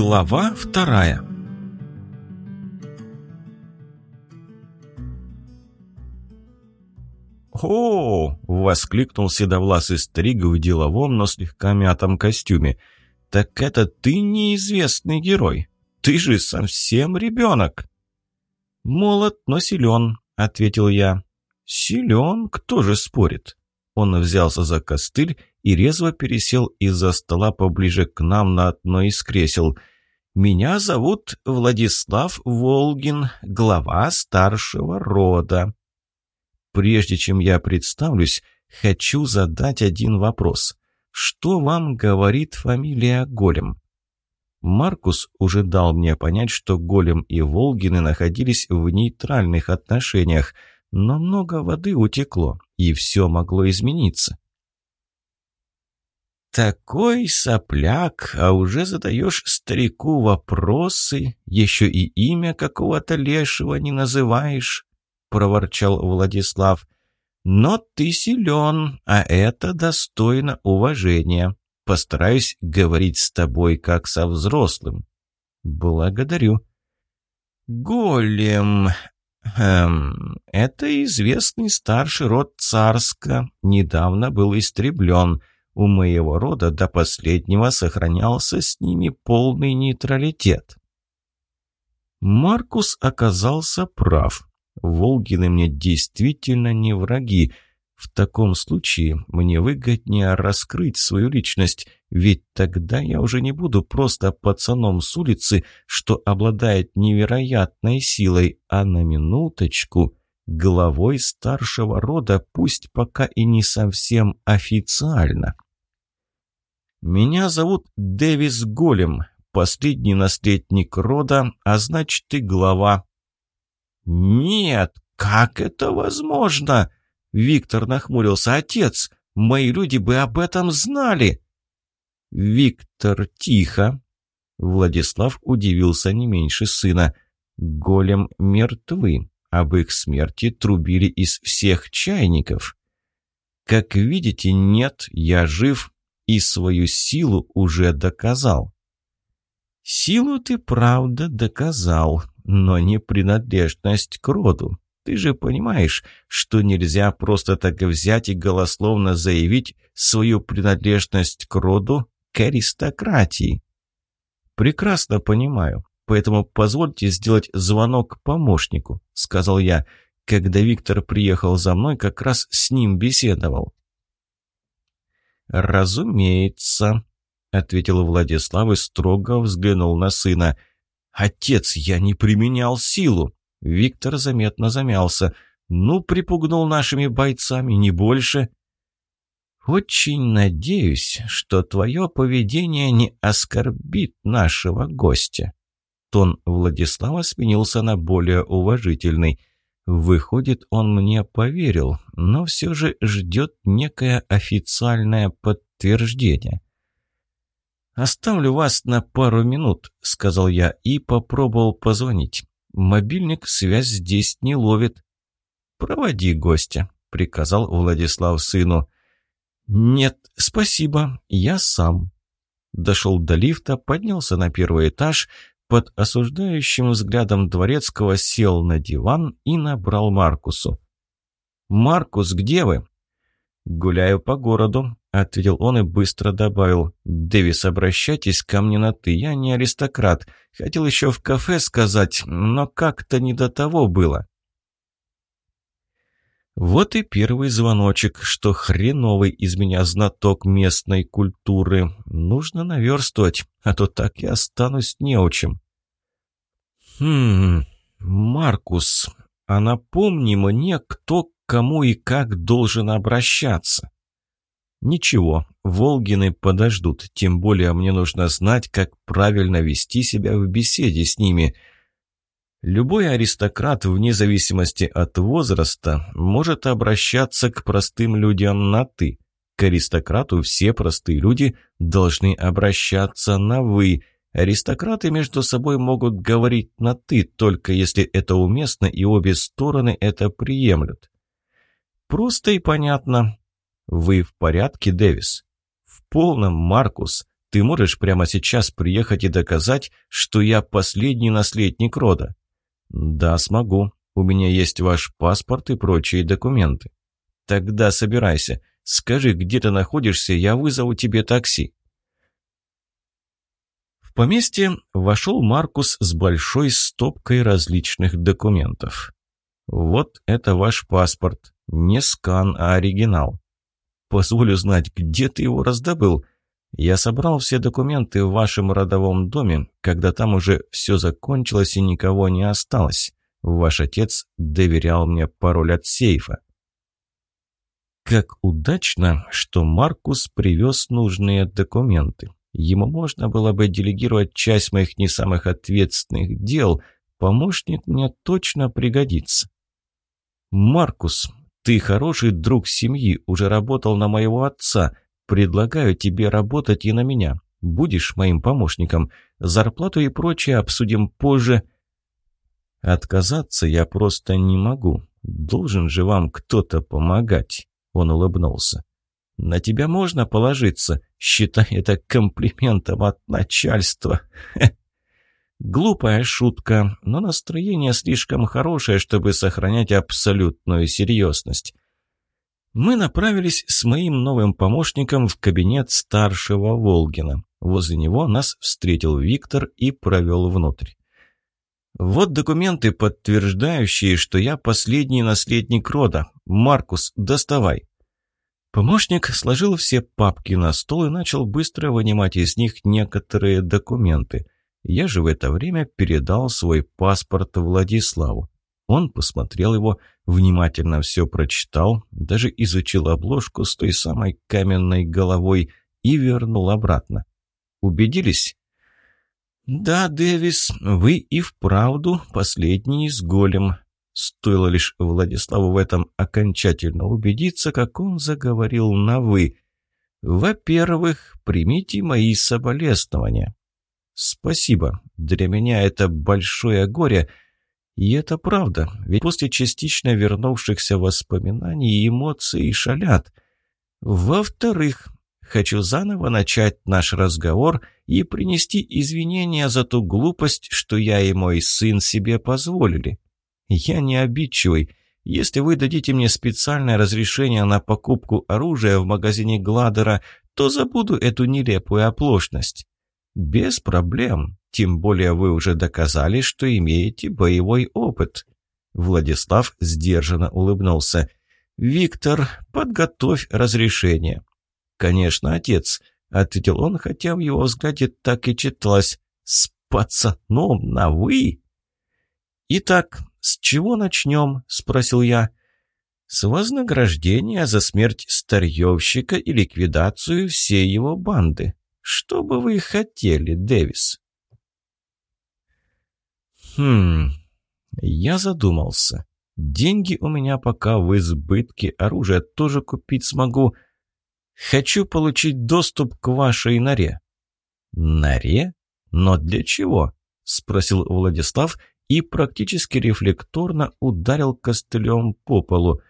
Глава вторая «О!» — воскликнул седовласый старик в деловом, но слегка мятом костюме. «Так это ты неизвестный герой! Ты же совсем ребенок!» «Молод, но силен», — ответил я. «Силен? Кто же спорит?» Он взялся за костыль и резво пересел из-за стола поближе к нам на одно из кресел. «Меня зовут Владислав Волгин, глава старшего рода». Прежде чем я представлюсь, хочу задать один вопрос. Что вам говорит фамилия Голем? Маркус уже дал мне понять, что Голем и Волгины находились в нейтральных отношениях, но много воды утекло, и все могло измениться. «Такой сопляк, а уже задаешь старику вопросы, еще и имя какого-то лешего не называешь», — проворчал Владислав. «Но ты силен, а это достойно уважения. Постараюсь говорить с тобой как со взрослым». «Благодарю». «Голем, Эм, это известный старший род Царска, недавно был истреблен. У моего рода до последнего сохранялся с ними полный нейтралитет. Маркус оказался прав. Волгины мне действительно не враги. В таком случае мне выгоднее раскрыть свою личность, ведь тогда я уже не буду просто пацаном с улицы, что обладает невероятной силой, а на минуточку главой старшего рода, пусть пока и не совсем официально. Меня зовут Дэвис Голем, последний наследник рода, а значит и глава. Нет, как это возможно? Виктор нахмурился. «Отец, мои люди бы об этом знали!» «Виктор, тихо!» Владислав удивился не меньше сына. «Голем мертвы. Об их смерти трубили из всех чайников. Как видите, нет, я жив и свою силу уже доказал». «Силу ты, правда, доказал, но не принадлежность к роду. Ты же понимаешь, что нельзя просто так взять и голословно заявить свою принадлежность к роду, к аристократии. Прекрасно понимаю, поэтому позвольте сделать звонок помощнику, сказал я. Когда Виктор приехал за мной, как раз с ним беседовал. «Разумеется», — ответил Владислав и строго взглянул на сына. «Отец, я не применял силу». Виктор заметно замялся. «Ну, припугнул нашими бойцами, не больше». «Очень надеюсь, что твое поведение не оскорбит нашего гостя». Тон Владислава сменился на более уважительный. Выходит, он мне поверил, но все же ждет некое официальное подтверждение. «Оставлю вас на пару минут», — сказал я и попробовал позвонить. Мобильник связь здесь не ловит. «Проводи гостя», — приказал Владислав сыну. «Нет, спасибо, я сам». Дошел до лифта, поднялся на первый этаж, под осуждающим взглядом Дворецкого сел на диван и набрал Маркусу. «Маркус, где вы?» «Гуляю по городу», — ответил он и быстро добавил. «Дэвис, обращайтесь ко мне на «ты», я не аристократ. Хотел еще в кафе сказать, но как-то не до того было». Вот и первый звоночек, что хреновый из меня знаток местной культуры. Нужно наверстывать, а то так и останусь неучим. «Хм, Маркус, а напомни мне, кто к кому и как должен обращаться». «Ничего, Волгины подождут, тем более мне нужно знать, как правильно вести себя в беседе с ними». Любой аристократ, вне зависимости от возраста, может обращаться к простым людям на «ты». К аристократу все простые люди должны обращаться на «вы». Аристократы между собой могут говорить на «ты», только если это уместно и обе стороны это приемлют. Просто и понятно. «Вы в порядке, Дэвис?» «В полном, Маркус. Ты можешь прямо сейчас приехать и доказать, что я последний наследник рода?» «Да, смогу. У меня есть ваш паспорт и прочие документы». «Тогда собирайся. Скажи, где ты находишься, я вызову тебе такси». В поместье вошел Маркус с большой стопкой различных документов. «Вот это ваш паспорт. Не скан, а оригинал. Позволю знать, где ты его раздобыл. Я собрал все документы в вашем родовом доме, когда там уже все закончилось и никого не осталось. Ваш отец доверял мне пароль от сейфа. Как удачно, что Маркус привез нужные документы. Ему можно было бы делегировать часть моих не самых ответственных дел. Помощник мне точно пригодится. «Маркус, ты хороший друг семьи, уже работал на моего отца. Предлагаю тебе работать и на меня. Будешь моим помощником. Зарплату и прочее обсудим позже». «Отказаться я просто не могу. Должен же вам кто-то помогать», — он улыбнулся. «На тебя можно положиться. Считай это комплиментом от начальства». Глупая шутка, но настроение слишком хорошее, чтобы сохранять абсолютную серьезность. Мы направились с моим новым помощником в кабинет старшего Волгина. Возле него нас встретил Виктор и провел внутрь. «Вот документы, подтверждающие, что я последний наследник рода. Маркус, доставай». Помощник сложил все папки на стол и начал быстро вынимать из них некоторые документы – я же в это время передал свой паспорт Владиславу. Он посмотрел его, внимательно все прочитал, даже изучил обложку с той самой каменной головой и вернул обратно. Убедились? «Да, Дэвис, вы и вправду последний из голем». Стоило лишь Владиславу в этом окончательно убедиться, как он заговорил на «вы». «Во-первых, примите мои соболезнования. «Спасибо. Для меня это большое горе». И это правда, ведь после частично вернувшихся воспоминаний эмоции шалят. Во-вторых, хочу заново начать наш разговор и принести извинения за ту глупость, что я и мой сын себе позволили. Я не обидчивый. Если вы дадите мне специальное разрешение на покупку оружия в магазине Гладера, то забуду эту нелепую оплошность. «Без проблем. Тем более вы уже доказали, что имеете боевой опыт». Владислав сдержанно улыбнулся. «Виктор, подготовь разрешение». «Конечно, отец», — ответил он, хотя в его взгляде так и читалось. «С пацаном на «вы»?» «Итак, с чего начнем?» — спросил я. «С вознаграждения за смерть старьевщика и ликвидацию всей его банды. Что бы вы хотели, Дэвис?» «Хм...» Я задумался. Деньги у меня пока в избытке, оружие тоже купить смогу. Хочу получить доступ к вашей норе». «Норе? Но для чего?» — спросил Владислав и практически рефлекторно ударил костылем по полу.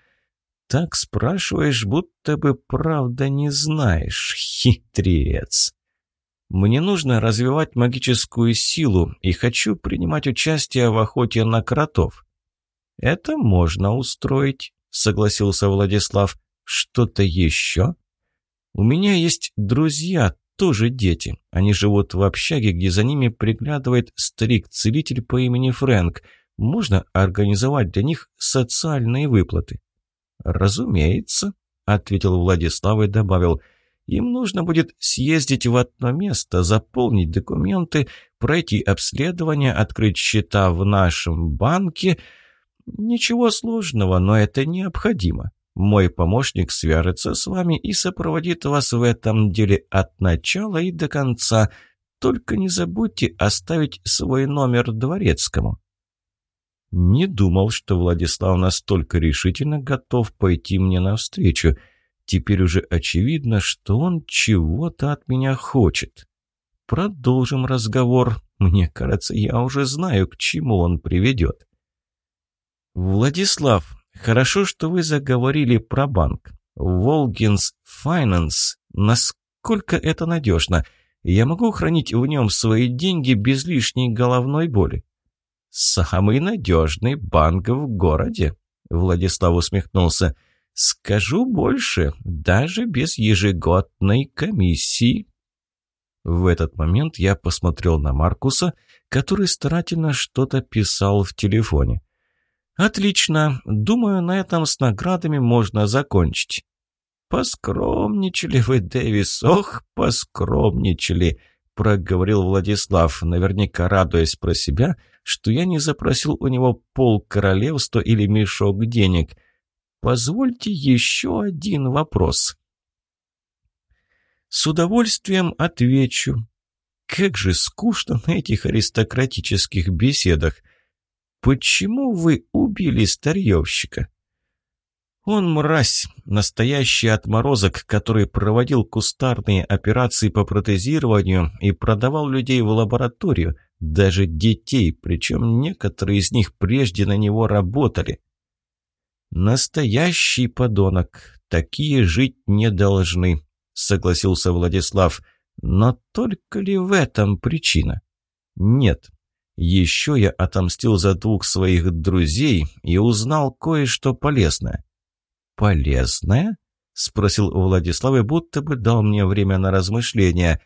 «Так спрашиваешь, будто бы правда не знаешь, хитрец». Мне нужно развивать магическую силу и хочу принимать участие в охоте на кротов. Это можно устроить, согласился Владислав. Что-то еще? У меня есть друзья, тоже дети. Они живут в общаге, где за ними приглядывает старик-целитель по имени Фрэнк. Можно организовать для них социальные выплаты. Разумеется, ответил Владислав и добавил – им нужно будет съездить в одно место, заполнить документы, пройти обследование, открыть счета в нашем банке. Ничего сложного, но это необходимо. Мой помощник свяжется с вами и сопроводит вас в этом деле от начала и до конца. Только не забудьте оставить свой номер дворецкому». Не думал, что Владислав настолько решительно готов пойти мне навстречу – Теперь уже очевидно, что он чего-то от меня хочет. Продолжим разговор. Мне кажется, я уже знаю, к чему он приведет. Владислав, хорошо, что вы заговорили про банк. Волгинс Файнанс. Насколько это надежно? Я могу хранить в нем свои деньги без лишней головной боли. «Самый надежный банк в городе», — Владислав усмехнулся. «Скажу больше, даже без ежегодной комиссии». В этот момент я посмотрел на Маркуса, который старательно что-то писал в телефоне. «Отлично. Думаю, на этом с наградами можно закончить». «Поскромничали вы, Дэвис, ох, поскромничали», — проговорил Владислав, наверняка радуясь про себя, что я не запросил у него пол королевства или мешок денег. «Позвольте еще один вопрос». «С удовольствием отвечу. Как же скучно на этих аристократических беседах. Почему вы убили старьевщика?» Он мразь, настоящий отморозок, который проводил кустарные операции по протезированию и продавал людей в лабораторию, даже детей, причем некоторые из них прежде на него работали. «Настоящий подонок, такие жить не должны», — согласился Владислав. «Но только ли в этом причина?» «Нет. Еще я отомстил за двух своих друзей и узнал кое-что полезное». «Полезное?» — спросил Владислав и будто бы дал мне время на размышления.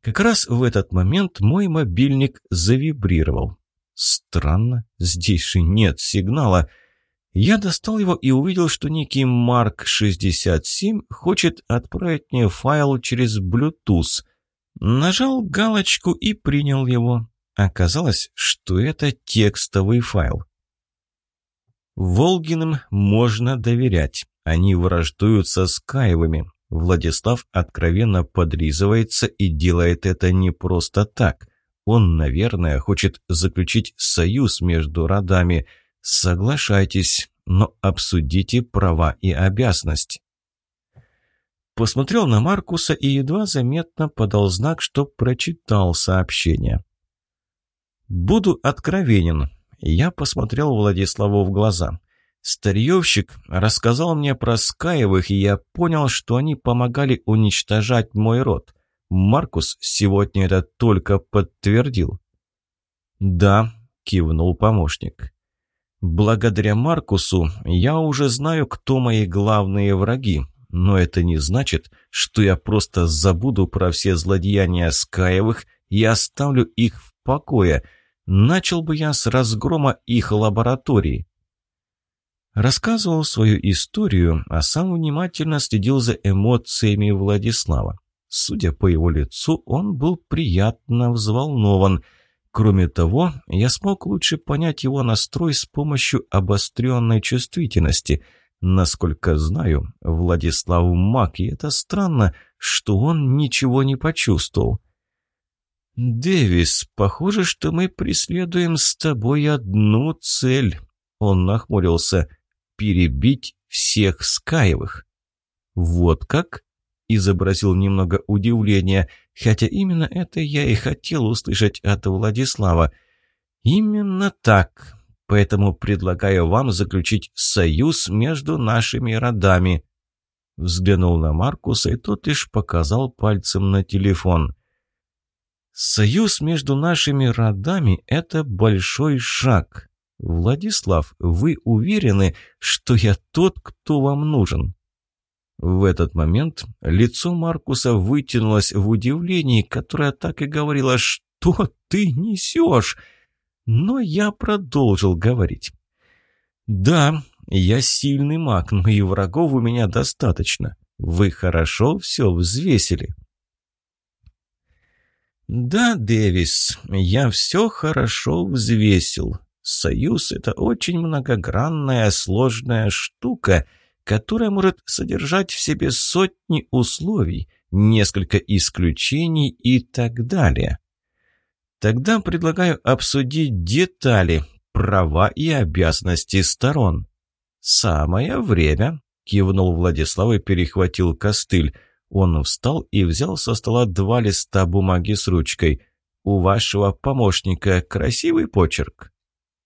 Как раз в этот момент мой мобильник завибрировал. Странно, здесь же нет сигнала. Я достал его и увидел, что некий Марк-67 хочет отправить мне файл через Bluetooth. Нажал галочку и принял его. Оказалось, что это текстовый файл. Волгиным можно доверять. Они враждуют со Скаевыми. Владислав откровенно подризывается и делает это не просто так. Он, наверное, хочет заключить союз между родами. Соглашайтесь, но обсудите права и обязанности. Посмотрел на Маркуса и едва заметно подал знак, что прочитал сообщение. «Буду откровенен. Я посмотрел Владиславу в глаза. Старьевщик рассказал мне про Скаевых, и я понял, что они помогали уничтожать мой род. Маркус сегодня это только подтвердил. «Да», — кивнул помощник. «Благодаря Маркусу я уже знаю, кто мои главные враги, но это не значит, что я просто забуду про все злодеяния Скаевых и оставлю их в покое», Начал бы я с разгрома их лаборатории. Рассказывал свою историю, а сам внимательно следил за эмоциями Владислава. Судя по его лицу, он был приятно взволнован. Кроме того, я смог лучше понять его настрой с помощью обостренной чувствительности. Насколько знаю, Владислав маг, и это странно, что он ничего не почувствовал. «Дэвис, похоже, что мы преследуем с тобой одну цель». Он нахмурился. «Перебить всех Скаевых». «Вот как?» — изобразил немного удивления, хотя именно это я и хотел услышать от Владислава. «Именно так. Поэтому предлагаю вам заключить союз между нашими родами». Взглянул на Маркуса, и тот лишь показал пальцем на телефон. Союз между нашими родами – это большой шаг. Владислав, вы уверены, что я тот, кто вам нужен? В этот момент лицо Маркуса вытянулось в удивлении, которое так и говорило «Что ты несешь?» Но я продолжил говорить. «Да, я сильный маг, но и врагов у меня достаточно. Вы хорошо все взвесили. «Да, Дэвис, я все хорошо взвесил. Союз — это очень многогранная, сложная штука, которая может содержать в себе сотни условий, несколько исключений и так далее. Тогда предлагаю обсудить детали, права и обязанности сторон». «Самое время», — кивнул Владислав и перехватил костыль, — он встал и взял со стола два листа бумаги с ручкой. «У вашего помощника красивый почерк?»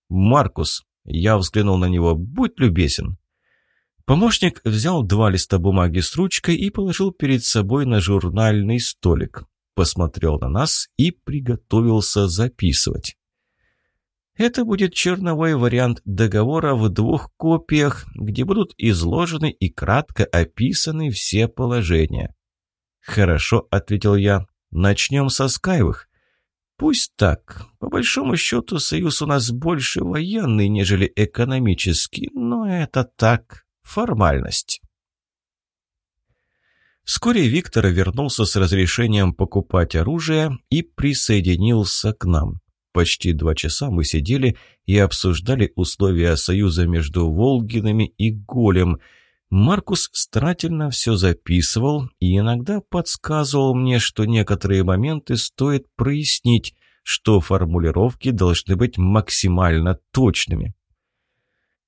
«Маркус», — я взглянул на него, — «будь любезен». Помощник взял два листа бумаги с ручкой и положил перед собой на журнальный столик. посмотрел на нас и приготовился записывать. Это будет черновой вариант договора в двух копиях, где будут изложены и кратко описаны все положения. «Хорошо», — ответил я. «Начнем со Скайвых». «Пусть так. По большому счету, союз у нас больше военный, нежели экономический, но это так, формальность». Вскоре Виктор вернулся с разрешением покупать оружие и присоединился к нам. Почти два часа мы сидели и обсуждали условия союза между Волгинами и Голем. Маркус старательно все записывал и иногда подсказывал мне, что некоторые моменты стоит прояснить, что формулировки должны быть максимально точными.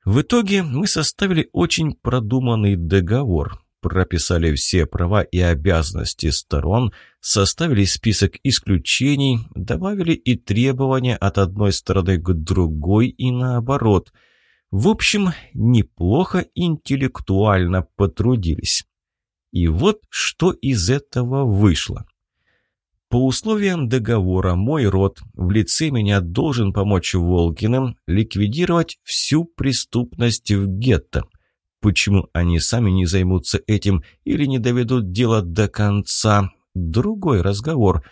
В итоге мы составили очень продуманный договор – прописали все права и обязанности сторон, составили список исключений, добавили и требования от одной стороны к другой и наоборот. В общем, неплохо интеллектуально потрудились. И вот что из этого вышло. По условиям договора мой род в лице меня должен помочь Волгиным ликвидировать всю преступность в гетто – Почему они сами не займутся этим или не доведут дело до конца? Другой разговор.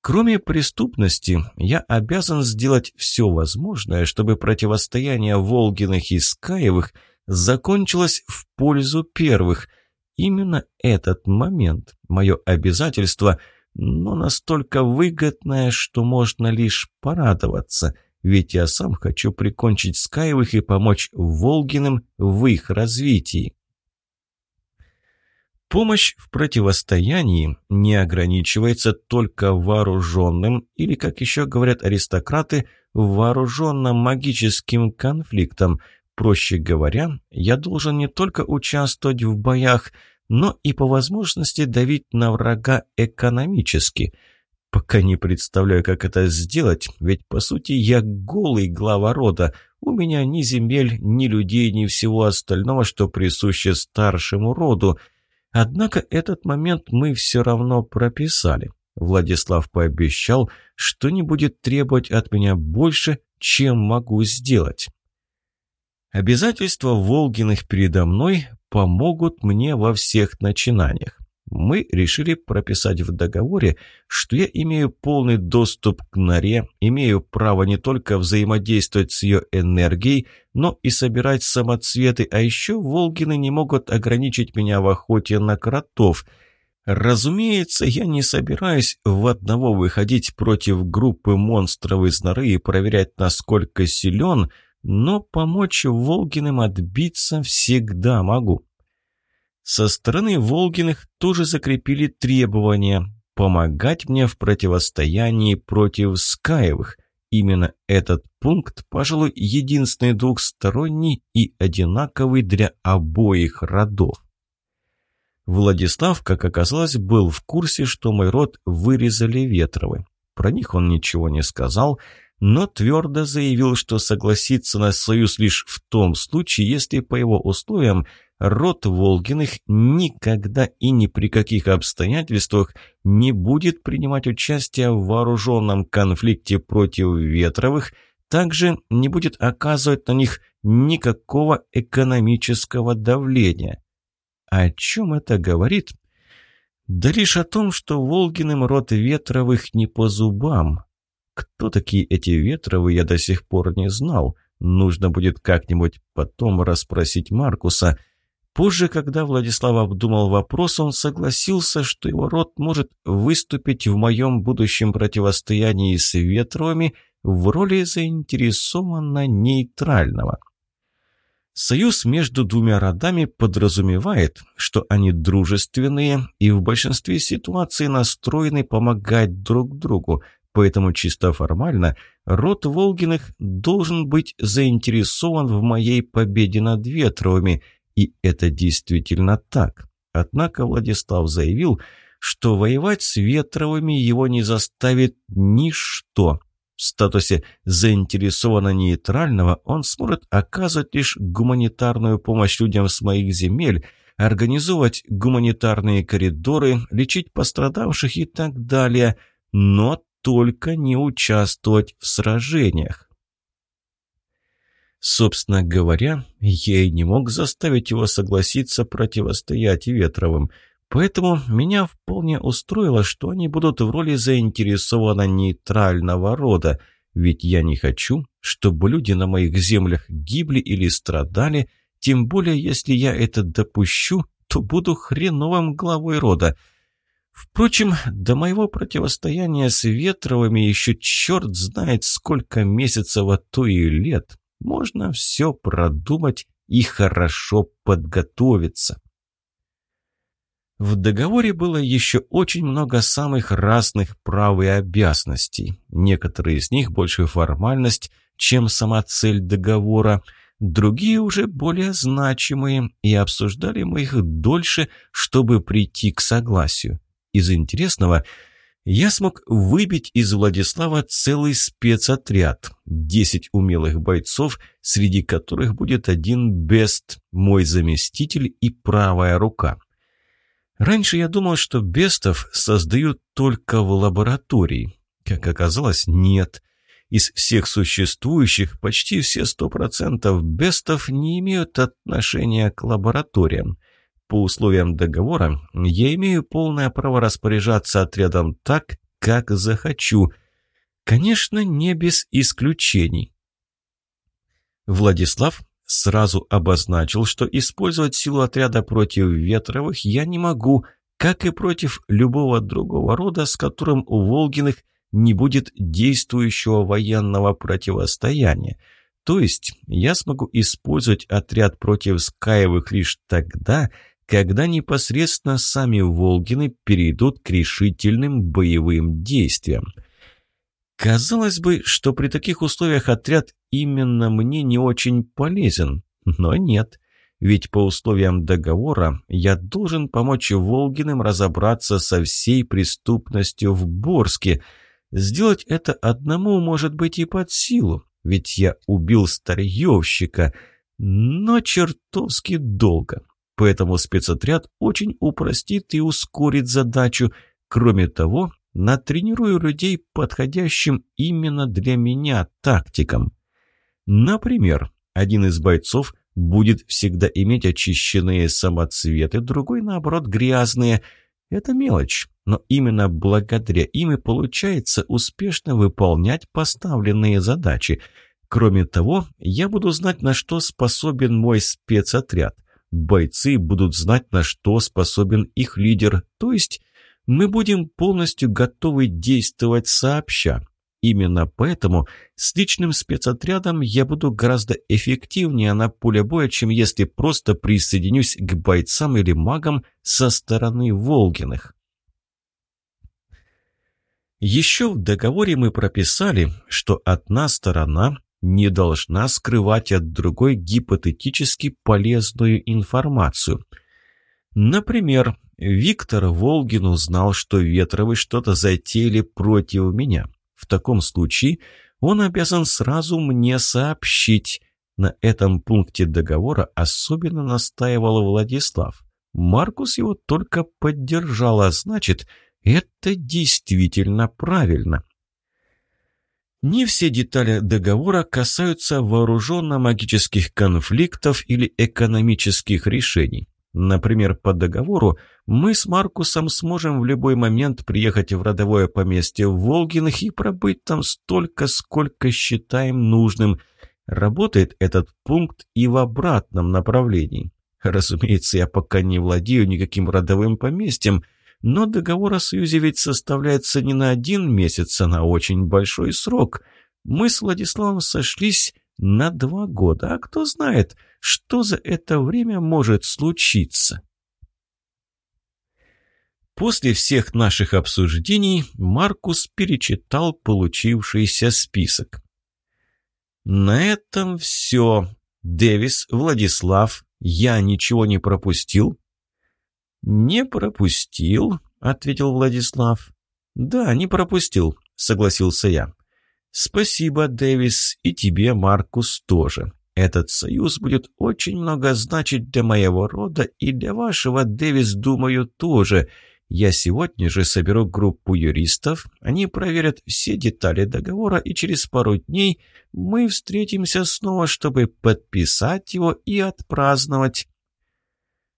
Кроме преступности, я обязан сделать все возможное, чтобы противостояние Волгиных и Скаевых закончилось в пользу первых. Именно этот момент, мое обязательство, но настолько выгодное, что можно лишь порадоваться – ведь я сам хочу прикончить Скаевых и помочь Волгиным в их развитии. Помощь в противостоянии не ограничивается только вооруженным или, как еще говорят аристократы, вооруженным магическим конфликтом. Проще говоря, я должен не только участвовать в боях, но и по возможности давить на врага экономически – Пока не представляю, как это сделать, ведь, по сути, я голый глава рода. У меня ни земель, ни людей, ни всего остального, что присуще старшему роду. Однако этот момент мы все равно прописали. Владислав пообещал, что не будет требовать от меня больше, чем могу сделать. Обязательства Волгиных передо мной помогут мне во всех начинаниях мы решили прописать в договоре, что я имею полный доступ к норе, имею право не только взаимодействовать с ее энергией, но и собирать самоцветы, а еще Волгины не могут ограничить меня в охоте на кротов. Разумеется, я не собираюсь в одного выходить против группы монстров из норы и проверять, насколько силен, но помочь Волгиным отбиться всегда могу. Со стороны Волгиных тоже закрепили требования помогать мне в противостоянии против Скаевых. Именно этот пункт, пожалуй, единственный двухсторонний и одинаковый для обоих родов. Владислав, как оказалось, был в курсе, что мой род вырезали Ветровы. Про них он ничего не сказал, но твердо заявил, что согласится на союз лишь в том случае, если по его условиям род Волгиных никогда и ни при каких обстоятельствах не будет принимать участие в вооруженном конфликте против Ветровых, также не будет оказывать на них никакого экономического давления. О чем это говорит? Да лишь о том, что Волгиным род Ветровых не по зубам. Кто такие эти Ветровы, я до сих пор не знал. Нужно будет как-нибудь потом расспросить Маркуса – Позже, когда Владислав обдумал вопрос, он согласился, что его род может выступить в моем будущем противостоянии с Ветровыми в роли заинтересованно нейтрального. Союз между двумя родами подразумевает, что они дружественные и в большинстве ситуаций настроены помогать друг другу, поэтому чисто формально род Волгиных должен быть заинтересован в моей победе над Ветровыми – и это действительно так. Однако Владислав заявил, что воевать с Ветровыми его не заставит ничто. В статусе заинтересованно нейтрального он сможет оказывать лишь гуманитарную помощь людям с моих земель, организовывать гуманитарные коридоры, лечить пострадавших и так далее, но только не участвовать в сражениях. Собственно говоря, я и не мог заставить его согласиться противостоять Ветровым, поэтому меня вполне устроило, что они будут в роли заинтересованно нейтрального рода, ведь я не хочу, чтобы люди на моих землях гибли или страдали, тем более если я это допущу, то буду хреновым главой рода. Впрочем, до моего противостояния с Ветровыми еще черт знает сколько месяцев, а то и лет можно все продумать и хорошо подготовиться. В договоре было еще очень много самых разных прав и обязанностей. Некоторые из них больше формальность, чем сама цель договора, другие уже более значимые, и обсуждали мы их дольше, чтобы прийти к согласию. Из интересного – я смог выбить из Владислава целый спецотряд. Десять умелых бойцов, среди которых будет один Бест, мой заместитель и правая рука. Раньше я думал, что Бестов создают только в лаборатории. Как оказалось, нет. Из всех существующих почти все сто процентов Бестов не имеют отношения к лабораториям. По условиям договора я имею полное право распоряжаться отрядом так, как захочу. Конечно, не без исключений. Владислав сразу обозначил, что использовать силу отряда против Ветровых я не могу, как и против любого другого рода, с которым у Волгиных не будет действующего военного противостояния. То есть я смогу использовать отряд против Скаевых лишь тогда, когда непосредственно сами Волгины перейдут к решительным боевым действиям. Казалось бы, что при таких условиях отряд именно мне не очень полезен, но нет. Ведь по условиям договора я должен помочь Волгиным разобраться со всей преступностью в Борске. Сделать это одному может быть и под силу, ведь я убил старьевщика, но чертовски долго. Поэтому спецотряд очень упростит и ускорит задачу. Кроме того, натренирую людей подходящим именно для меня тактикам. Например, один из бойцов будет всегда иметь очищенные самоцветы, другой, наоборот, грязные. Это мелочь, но именно благодаря им и получается успешно выполнять поставленные задачи. Кроме того, я буду знать, на что способен мой спецотряд бойцы будут знать, на что способен их лидер, то есть мы будем полностью готовы действовать сообща. Именно поэтому с личным спецотрядом я буду гораздо эффективнее на поле боя, чем если просто присоединюсь к бойцам или магам со стороны Волгиных. Еще в договоре мы прописали, что одна сторона не должна скрывать от другой гипотетически полезную информацию. Например, Виктор Волгин узнал, что Ветровы что-то затеяли против меня. В таком случае он обязан сразу мне сообщить. На этом пункте договора особенно настаивал Владислав. Маркус его только поддержал, а значит, это действительно правильно. Не все детали договора касаются вооруженно-магических конфликтов или экономических решений. Например, по договору мы с Маркусом сможем в любой момент приехать в родовое поместье Волгиных и пробыть там столько, сколько считаем нужным. Работает этот пункт и в обратном направлении. Разумеется, я пока не владею никаким родовым поместьем, но договор о союзе ведь составляется не на один месяц, а на очень большой срок. Мы с Владиславом сошлись на два года, а кто знает, что за это время может случиться. После всех наших обсуждений Маркус перечитал получившийся список. На этом все. Дэвис, Владислав, я ничего не пропустил? «Не пропустил», — ответил Владислав. «Да, не пропустил», — согласился я. «Спасибо, Дэвис, и тебе, Маркус, тоже. Этот союз будет очень много значить для моего рода и для вашего, Дэвис, думаю, тоже. Я сегодня же соберу группу юристов, они проверят все детали договора, и через пару дней мы встретимся снова, чтобы подписать его и отпраздновать».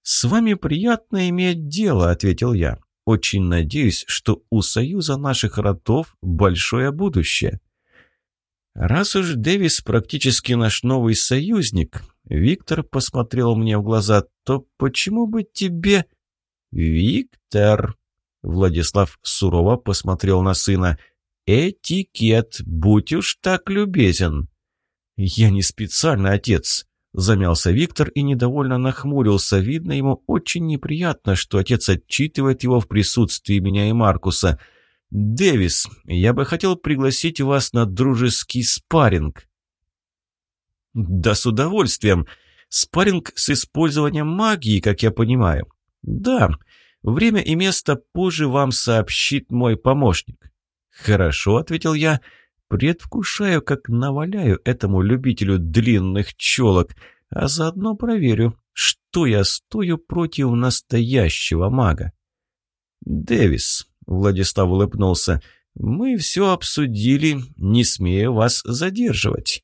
«С вами приятно иметь дело», — ответил я. «Очень надеюсь, что у союза наших родов большое будущее». «Раз уж Дэвис практически наш новый союзник», — Виктор посмотрел мне в глаза, «то почему бы тебе...» «Виктор», — Владислав сурово посмотрел на сына, «этикет, будь уж так любезен». «Я не специально, отец», — замялся Виктор и недовольно нахмурился. Видно, ему очень неприятно, что отец отчитывает его в присутствии меня и Маркуса — «Дэвис, я бы хотел пригласить вас на дружеский спарринг». «Да с удовольствием. Спарринг с использованием магии, как я понимаю». «Да. Время и место позже вам сообщит мой помощник». «Хорошо», — ответил я. «Предвкушаю, как наваляю этому любителю длинных челок, а заодно проверю, что я стою против настоящего мага». «Дэвис, Владислав улыбнулся. «Мы все обсудили, не смею вас задерживать».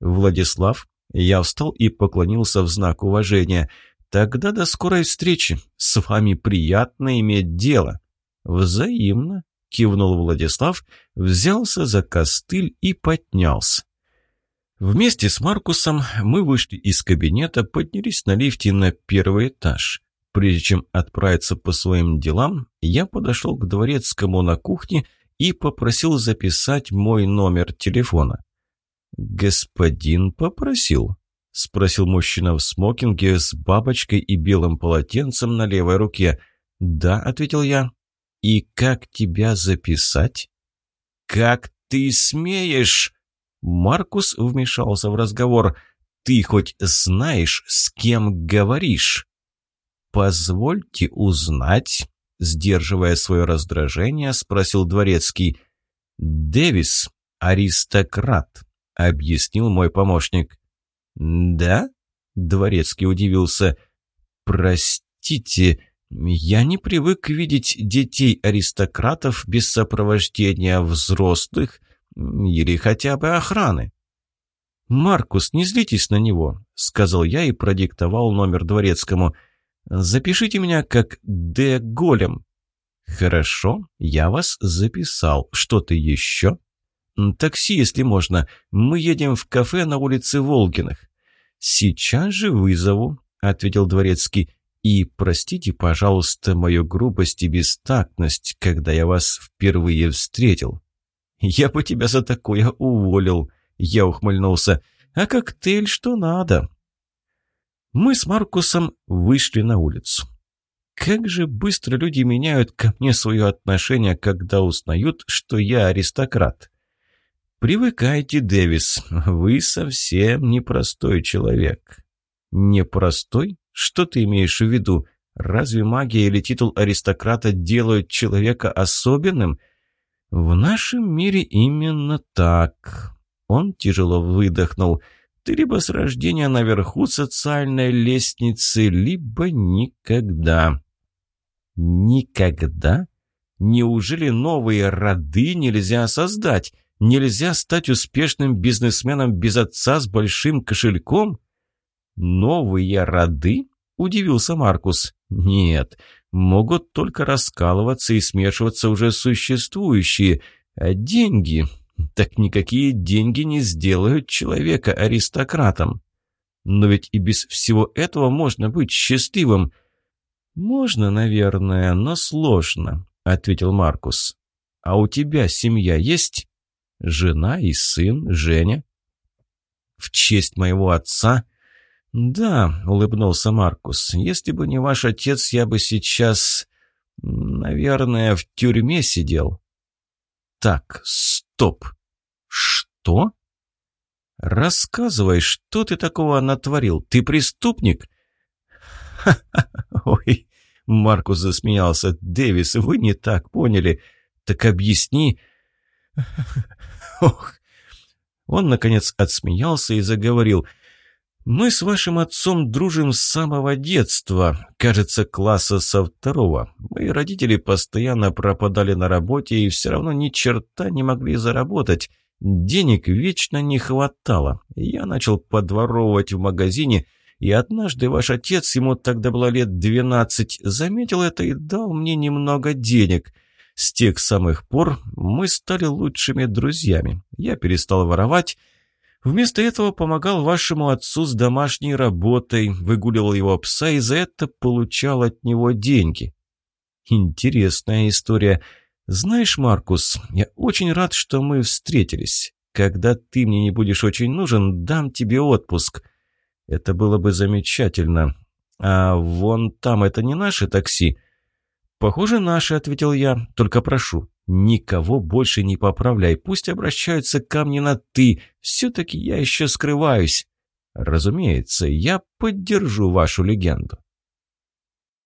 «Владислав?» Я встал и поклонился в знак уважения. «Тогда до скорой встречи. С вами приятно иметь дело». «Взаимно», — кивнул Владислав, взялся за костыль и поднялся. Вместе с Маркусом мы вышли из кабинета, поднялись на лифте на первый этаж. Прежде чем отправиться по своим делам, я подошел к дворецкому на кухне и попросил записать мой номер телефона. «Господин попросил?» — спросил мужчина в смокинге с бабочкой и белым полотенцем на левой руке. «Да», — ответил я. «И как тебя записать?» «Как ты смеешь?» Маркус вмешался в разговор. «Ты хоть знаешь, с кем говоришь?» «Позвольте узнать», — сдерживая свое раздражение, спросил Дворецкий. «Дэвис, аристократ», — объяснил мой помощник. «Да?» — Дворецкий удивился. «Простите, я не привык видеть детей аристократов без сопровождения взрослых или хотя бы охраны». «Маркус, не злитесь на него», — сказал я и продиктовал номер дворецкому — Запишите меня как Д. Голем». «Хорошо, я вас записал. Что-то еще?» «Такси, если можно. Мы едем в кафе на улице Волгиных». «Сейчас же вызову», — ответил Дворецкий. «И простите, пожалуйста, мою грубость и бестактность, когда я вас впервые встретил». «Я бы тебя за такое уволил», — я ухмыльнулся. «А коктейль что надо?» Мы с Маркусом вышли на улицу. Как же быстро люди меняют ко мне свое отношение, когда узнают, что я аристократ. Привыкайте, Дэвис, вы совсем непростой человек. Непростой? Что ты имеешь в виду? Разве магия или титул аристократа делают человека особенным? В нашем мире именно так. Он тяжело выдохнул. Ты либо с рождения наверху социальной лестницы, либо никогда. Никогда? Неужели новые роды нельзя создать? Нельзя стать успешным бизнесменом без отца с большим кошельком? Новые роды? Удивился Маркус. Нет, могут только раскалываться и смешиваться уже существующие. А деньги? Так никакие деньги не сделают человека аристократом. Но ведь и без всего этого можно быть счастливым. Можно, наверное, но сложно, ответил Маркус. А у тебя семья есть? Жена и сын, Женя. В честь моего отца? Да, улыбнулся Маркус. Если бы не ваш отец, я бы сейчас, наверное, в тюрьме сидел. Так, стоп. Что? Рассказывай, что ты такого натворил? Ты преступник? Ха-ха, ой, Маркус засмеялся. Дэвис, вы не так поняли. Так объясни. Ох. Он, наконец, отсмеялся и заговорил. Мы с вашим отцом дружим с самого детства, кажется, класса со второго. Мои родители постоянно пропадали на работе и все равно ни черта не могли заработать. Денег вечно не хватало. Я начал подворовывать в магазине, и однажды ваш отец, ему тогда было лет двенадцать, заметил это и дал мне немного денег. С тех самых пор мы стали лучшими друзьями. Я перестал воровать, Вместо этого помогал вашему отцу с домашней работой, выгуливал его пса и за это получал от него деньги. Интересная история. Знаешь, Маркус, я очень рад, что мы встретились. Когда ты мне не будешь очень нужен, дам тебе отпуск. Это было бы замечательно. А вон там это не наше такси? Похоже, наше, ответил я. Только прошу, Никого больше не поправляй, пусть обращаются ко мне на «ты», все-таки я еще скрываюсь. Разумеется, я поддержу вашу легенду.